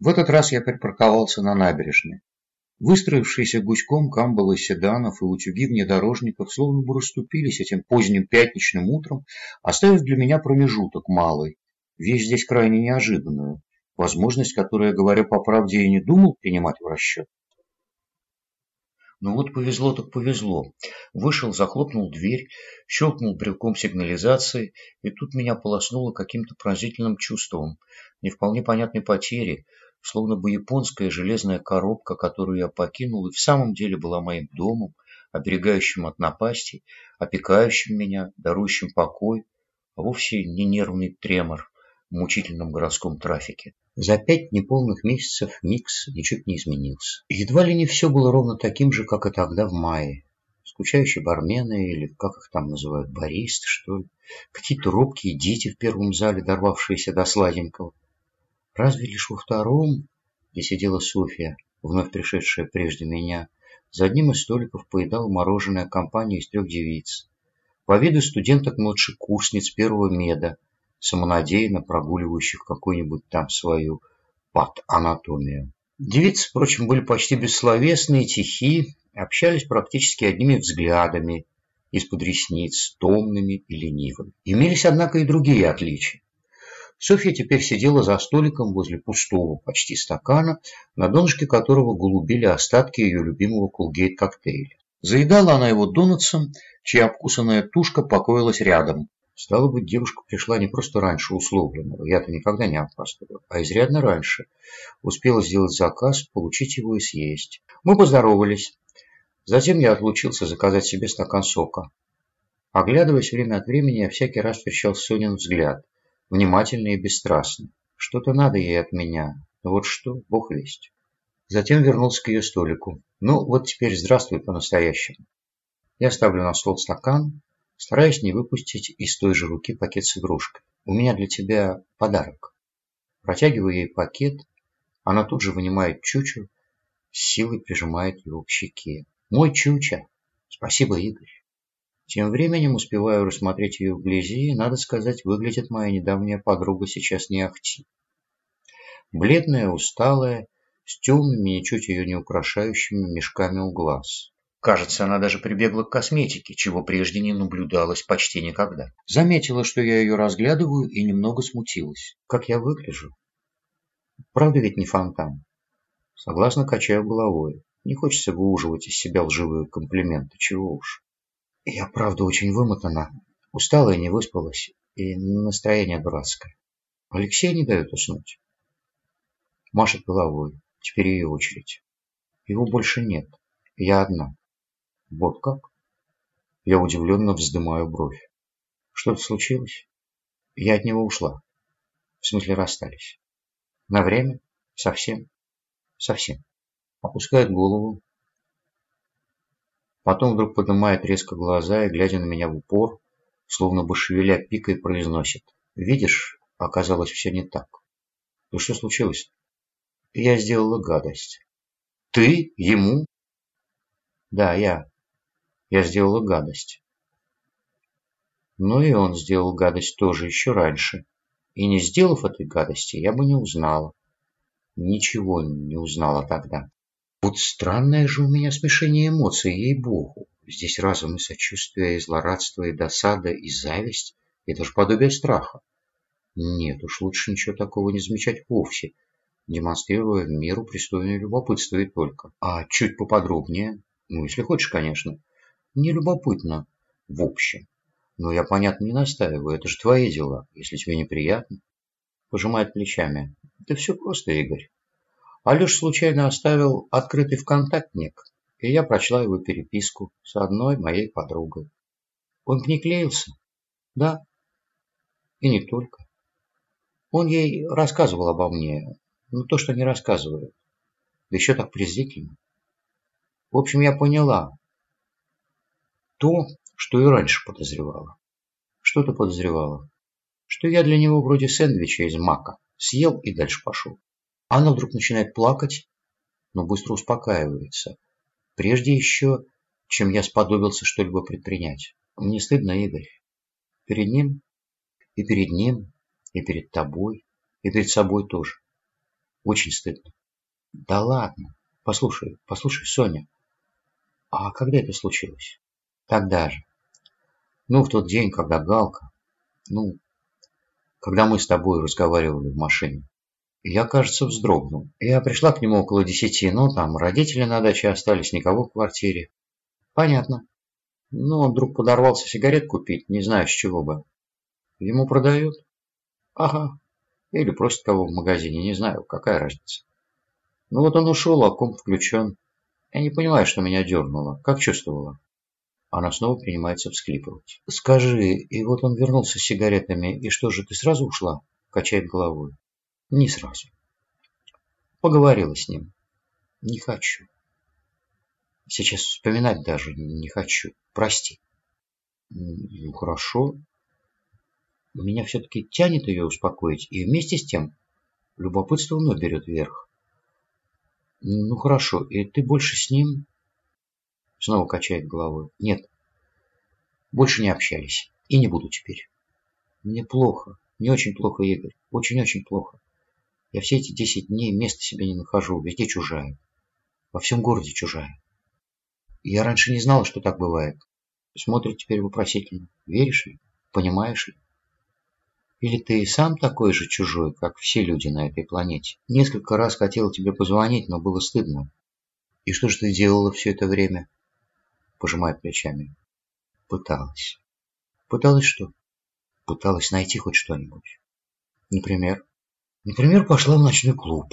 В этот раз я припарковался на набережной. Выстроившиеся гуськом камбалы седанов и утюги внедорожников словно бы расступились этим поздним пятничным утром, оставив для меня промежуток малый, вещь здесь крайне неожиданную, возможность, которую, говоря по правде, и не думал принимать в расчет. Ну вот повезло так повезло. Вышел, захлопнул дверь, щелкнул брелком сигнализации, и тут меня полоснуло каким-то пронзительным чувством, не вполне понятной потери, словно бы японская железная коробка, которую я покинул, и в самом деле была моим домом, оберегающим от напасти, опекающим меня, дарующим покой, а вовсе не нервный тремор в мучительном городском трафике. За пять неполных месяцев микс ничуть не изменился. Едва ли не все было ровно таким же, как и тогда в мае. Скучающие бармены, или как их там называют, баристы, что ли. Какие-то робкие дети в первом зале, дорвавшиеся до сладенького. Разве лишь во втором, где сидела Софья, вновь пришедшая прежде меня, за одним из столиков поедала мороженое компания из трех девиц. По виду студенток-младшекурсниц первого меда, самонадеянно прогуливающих какую-нибудь там свою пат-анатомию. Девицы, впрочем, были почти бессловесные, тихи, общались практически одними взглядами, из-под ресниц, томными и ленивыми. Имелись, однако, и другие отличия. Софья теперь сидела за столиком возле пустого почти стакана, на донышке которого голубили остатки ее любимого колгейт-коктейля. Заедала она его донатсом, чья обкусанная тушка покоилась рядом. Стало быть, девушка пришла не просто раньше условленного, я-то никогда не опаздываю, а изрядно раньше. Успела сделать заказ, получить его и съесть. Мы поздоровались. Затем я отлучился заказать себе стакан сока. Оглядываясь время от времени, я всякий раз встречал Сонин взгляд – внимательный и бесстрастный. Что-то надо ей от меня. Но вот что, бог весть. Затем вернулся к ее столику. Ну, вот теперь здравствуй по-настоящему. Я ставлю на стол стакан, стараясь не выпустить из той же руки пакет с игрушкой. У меня для тебя подарок. Протягиваю ей пакет, она тут же вынимает чучу, силой прижимает его к щеке. Мой чуча. Спасибо, Игорь. Тем временем успеваю рассмотреть ее вблизи, и, надо сказать, выглядит моя недавняя подруга сейчас не ахти. Бледная, усталая, с темными, ничуть ее не украшающими мешками у глаз. Кажется, она даже прибегла к косметике, чего прежде не наблюдалось почти никогда. Заметила, что я ее разглядываю, и немного смутилась. Как я выгляжу? Правда ведь не фонтан? Согласно качаю головой. Не хочется выуживать из себя лживые комплименты, чего уж. Я правда очень вымотана, устала и не выспалась, и настроение дурацкое. Алексей не дает уснуть. Машет головой. Теперь ее очередь. Его больше нет. Я одна. Вот как? Я удивленно вздымаю бровь. Что-то случилось? Я от него ушла. В смысле расстались. На время? Совсем? Совсем. Опускает голову, Потом вдруг поднимает резко глаза и, глядя на меня в упор, словно бы шевеля пикой, произносит. «Видишь, оказалось все не так. Ну что случилось?» «Я сделала гадость». «Ты? Ему?» «Да, я. Я сделала гадость». Но и он сделал гадость тоже еще раньше. И не сделав этой гадости, я бы не узнала. Ничего не узнала тогда. Вот странное же у меня смешение эмоций, ей-богу. Здесь разум и сочувствие, и злорадство, и досада, и зависть, и даже подобие страха. Нет уж, лучше ничего такого не замечать вовсе, демонстрируя миру пристойное любопытство и только. А чуть поподробнее, ну, если хочешь, конечно, не любопытно в общем. Но я, понятно, не настаиваю, это же твои дела, если тебе неприятно. Пожимает плечами. Да все просто, Игорь. Алеш случайно оставил открытый ВКонтактник, и я прочла его переписку с одной моей подругой. Он к ней клеился? Да. И не только. Он ей рассказывал обо мне, ну то, что не рассказывает. Да еще так презрительно. В общем, я поняла то, что и раньше подозревала. Что ты подозревала? Что я для него вроде сэндвича из мака. Съел и дальше пошел. Анна вдруг начинает плакать, но быстро успокаивается. Прежде еще, чем я сподобился что-либо предпринять. Мне стыдно, Игорь. Перед ним, и перед ним, и перед тобой, и перед собой тоже. Очень стыдно. Да ладно. Послушай, послушай, Соня. А когда это случилось? Тогда же. Ну, в тот день, когда Галка... Ну, когда мы с тобой разговаривали в машине. Я, кажется, вздрогнул. Я пришла к нему около десяти, но там родители на даче остались, никого в квартире. Понятно. Ну, он вдруг подорвался сигарет купить, не знаю, с чего бы. Ему продают? Ага. Или просят кого в магазине, не знаю, какая разница. Ну вот он ушел, а комп включен. Я не понимаю, что меня дернуло. Как чувствовала? Она снова принимается всклипывать. Скажи, и вот он вернулся с сигаретами, и что же, ты сразу ушла? Качает головой. Не сразу. Поговорила с ним. Не хочу. Сейчас вспоминать даже не хочу. Прости. Ну, хорошо. Меня все-таки тянет ее успокоить, и вместе с тем любопытство вновь берет верх. Ну, хорошо, и ты больше с ним... Снова качает головой. Нет, больше не общались. И не буду теперь. Мне плохо, не очень плохо, Игорь. Очень-очень плохо. Я все эти десять дней места себе не нахожу, везде чужая. Во всем городе чужая. Я раньше не знала, что так бывает. Смотрит теперь вопросительно. Веришь ли? Понимаешь ли? Или ты сам такой же чужой, как все люди на этой планете? Несколько раз хотела тебе позвонить, но было стыдно. И что же ты делала все это время? Пожимает плечами. Пыталась. Пыталась что? Пыталась найти хоть что-нибудь. Например? Например, пошла в ночной клуб.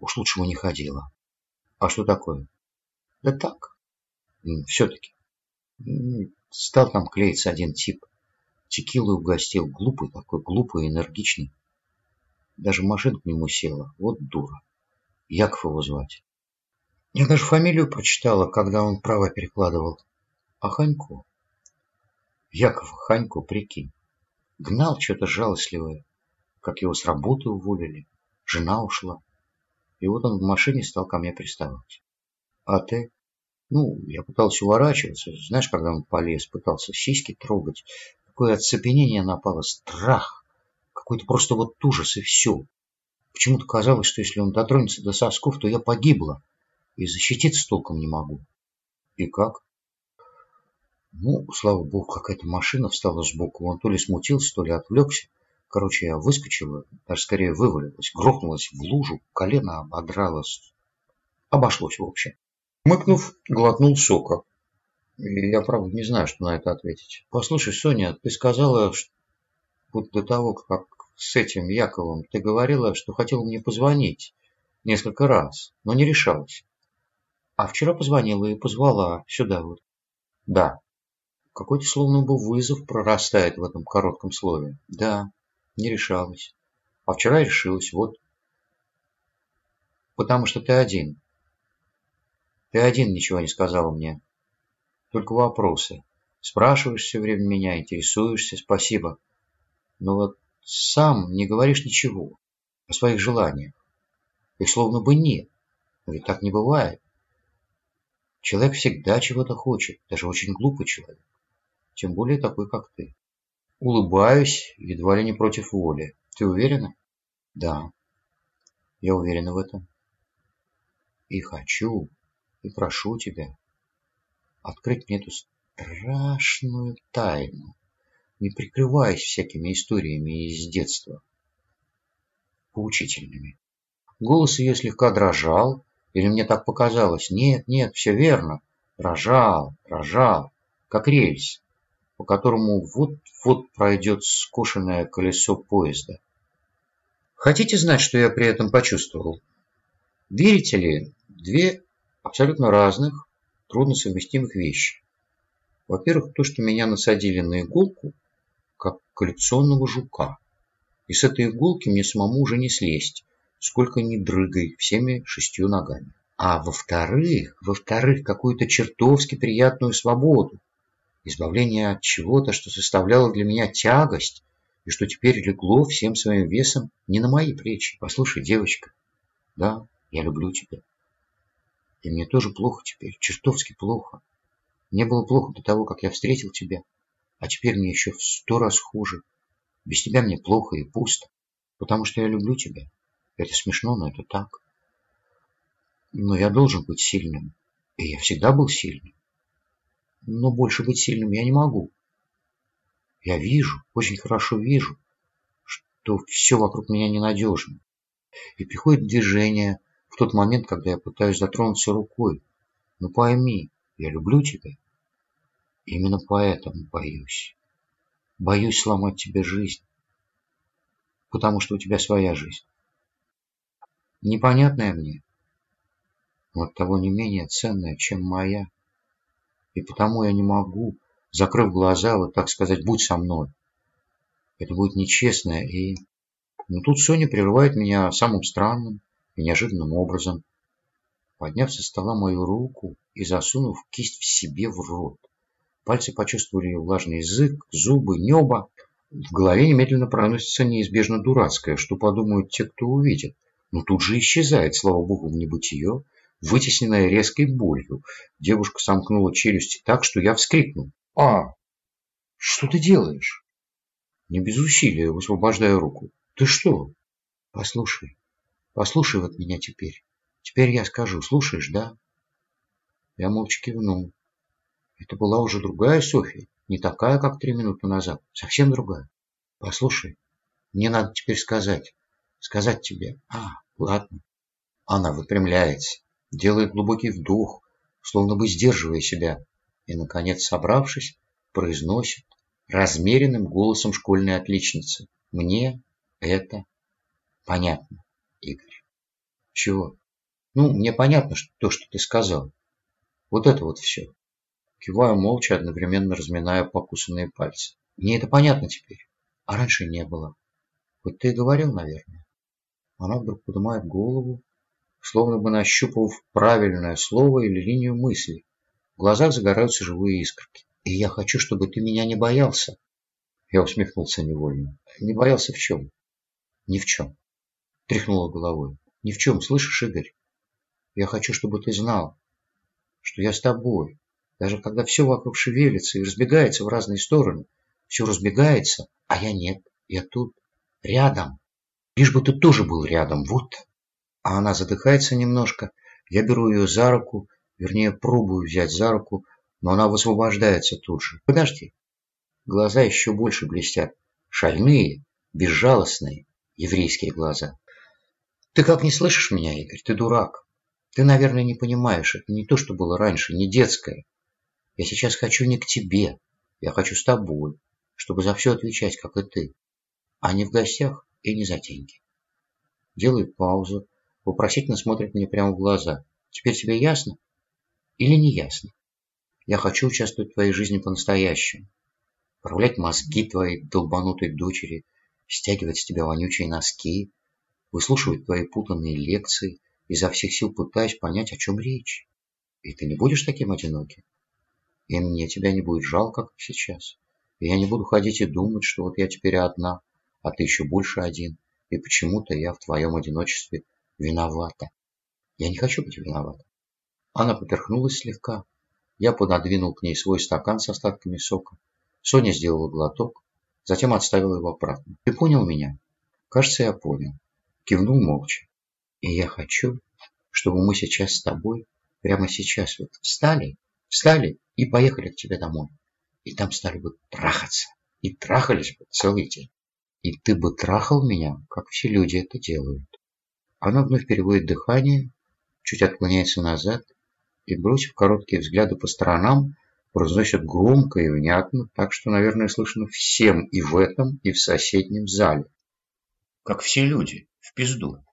Уж лучше бы не ходила. А что такое? Да так, все-таки. Стал там клеиться один тип. Текилу угостил. Глупый такой, глупый, энергичный. Даже машина к нему села. Вот дура. Яков его звать. Я даже фамилию прочитала, когда он права перекладывал. А Ханько? Яков Ханько, прикинь. Гнал что-то жалостливое. Как его с работы уволили. Жена ушла. И вот он в машине стал ко мне приставать. А ты? Ну, я пытался уворачиваться. Знаешь, когда он полез, пытался сиськи трогать. Такое оцепенение напало, страх. Какой-то просто вот ужас и все. Почему-то казалось, что если он дотронется до сосков, то я погибла. И защититься толком не могу. И как? Ну, слава богу, какая-то машина встала сбоку. Он то ли смутился, то ли отвлекся. Короче, я выскочила, даже скорее вывалилась, грохнулась в лужу, колено ободралось. Обошлось, в общем. Мыкнув, глотнул сока. И я, правда, не знаю, что на это ответить. Послушай, Соня, ты сказала, что вот до того, как с этим Яковом, ты говорила, что хотела мне позвонить несколько раз, но не решалась. А вчера позвонила и позвала сюда вот. Да. Какой-то словно бы вызов прорастает в этом коротком слове. Да, не решалась. А вчера решилась, вот. Потому что ты один. Ты один ничего не сказала мне. Только вопросы. Спрашиваешь все время меня, интересуешься, спасибо. Но вот сам не говоришь ничего о своих желаниях. Их словно бы нет. Но ведь так не бывает. Человек всегда чего-то хочет, даже очень глупый человек. Тем более такой, как ты. Улыбаюсь, едва ли не против воли. Ты уверена? Да, я уверена в этом. И хочу, и прошу тебя открыть мне эту страшную тайну, не прикрываясь всякими историями из детства, поучительными. Голос ее слегка дрожал, или мне так показалось? Нет, нет, все верно. Дрожал, дрожал, как рельс, по которому вот-вот пройдет скошенное колесо поезда. Хотите знать, что я при этом почувствовал? Верите ли, две абсолютно разных, трудно совместимых вещи. Во-первых, то, что меня насадили на иголку, как коллекционного жука. И с этой иголки мне самому уже не слезть, сколько ни дрыгай всеми шестью ногами. А во-вторых, во-вторых, какую-то чертовски приятную свободу. Избавление от чего-то, что составляло для меня тягость, и что теперь легло всем своим весом не на мои плечи. Послушай, девочка, да, я люблю тебя. И мне тоже плохо теперь, чертовски плохо. Мне было плохо до того, как я встретил тебя, а теперь мне еще в сто раз хуже. Без тебя мне плохо и пусто, потому что я люблю тебя. Это смешно, но это так. Но я должен быть сильным. И я всегда был сильным. Но больше быть сильным я не могу. Я вижу, очень хорошо вижу, что все вокруг меня ненадежно. И приходит движение в тот момент, когда я пытаюсь дотронуться рукой. Ну пойми, я люблю тебя. Именно поэтому боюсь. Боюсь сломать тебе жизнь. Потому что у тебя своя жизнь. Непонятная мне, но оттого не менее ценная, чем моя. И потому я не могу, закрыв глаза, вот так сказать, будь со мной. Это будет нечестно и... Но тут Соня прерывает меня самым странным и неожиданным образом, подняв со стола мою руку и засунув кисть в себе в рот. Пальцы почувствовали влажный язык, зубы, небо. В голове немедленно проносится неизбежно дурацкое, что подумают те, кто увидит. Но тут же исчезает, слава богу, в небытие, вытесненная резкой болью. Девушка сомкнула челюсти так, что я вскрикнул. «А, что ты делаешь?» Не без усилия высвобождаю руку. «Ты что?» «Послушай, послушай вот меня теперь. Теперь я скажу, слушаешь, да?» Я молча кивнул. Это была уже другая Софья, не такая, как три минуты назад, совсем другая. Послушай, мне надо теперь сказать, сказать тебе. А, ладно. Она выпрямляется, делает глубокий вдох, словно бы сдерживая себя, и, наконец, собравшись, произносит размеренным голосом школьной отличницы. Мне это понятно, Игорь. Чего? Ну, мне понятно что то, что ты сказал. Вот это вот все. Киваю молча, одновременно разминая покусанные пальцы. Мне это понятно теперь, а раньше не было. Хоть ты и говорил, наверное. Она вдруг поднимает голову, словно бы нащупав правильное слово или линию мысли. В глазах загораются живые искорки. И я хочу, чтобы ты меня не боялся. Я усмехнулся невольно. Не боялся в чем? Ни в чем. Тряхнула головой. Ни в чем, слышишь, Игорь? Я хочу, чтобы ты знал, что я с тобой, даже когда все вокруг шевелится и разбегается в разные стороны, все разбегается, а я нет, я тут, рядом. Лишь бы ты тоже был рядом, вот. А она задыхается немножко, я беру ее за руку, вернее, пробую взять за руку, но она высвобождается тут же. Подожди. Глаза еще больше блестят. Шальные, безжалостные, еврейские глаза. Ты как не слышишь меня, Игорь? Ты дурак. Ты, наверное, не понимаешь. Это не то, что было раньше, не детское. Я сейчас хочу не к тебе, я хочу с тобой, чтобы за все отвечать, как и ты, а не в гостях и не за деньги. Делает паузу, вопросительно смотрит мне прямо в глаза. Теперь тебе ясно или не ясно? Я хочу участвовать в твоей жизни по-настоящему. Управлять мозги твоей долбанутой дочери, стягивать с тебя вонючие носки, выслушивать твои путанные лекции, изо всех сил пытаясь понять, о чем речь. И ты не будешь таким одиноким? И мне тебя не будет жалко, как сейчас. И я не буду ходить и думать, что вот я теперь одна, а ты еще больше один. И почему-то я в твоем одиночестве виновата. Я не хочу быть виновата. Она поперхнулась слегка. Я пододвинул к ней свой стакан с остатками сока. Соня сделала глоток, затем отставила его обратно. Ты понял меня? Кажется, я понял. Кивнул молча. И я хочу, чтобы мы сейчас с тобой, прямо сейчас вот встали Встали и поехали к тебе домой. И там стали бы трахаться. И трахались бы целый день. И ты бы трахал меня, как все люди это делают. Она вновь переводит дыхание, чуть отклоняется назад и, бросив короткие взгляды по сторонам, произносит громко и внятно, так что, наверное, слышно всем и в этом, и в соседнем зале. Как все люди, в пизду.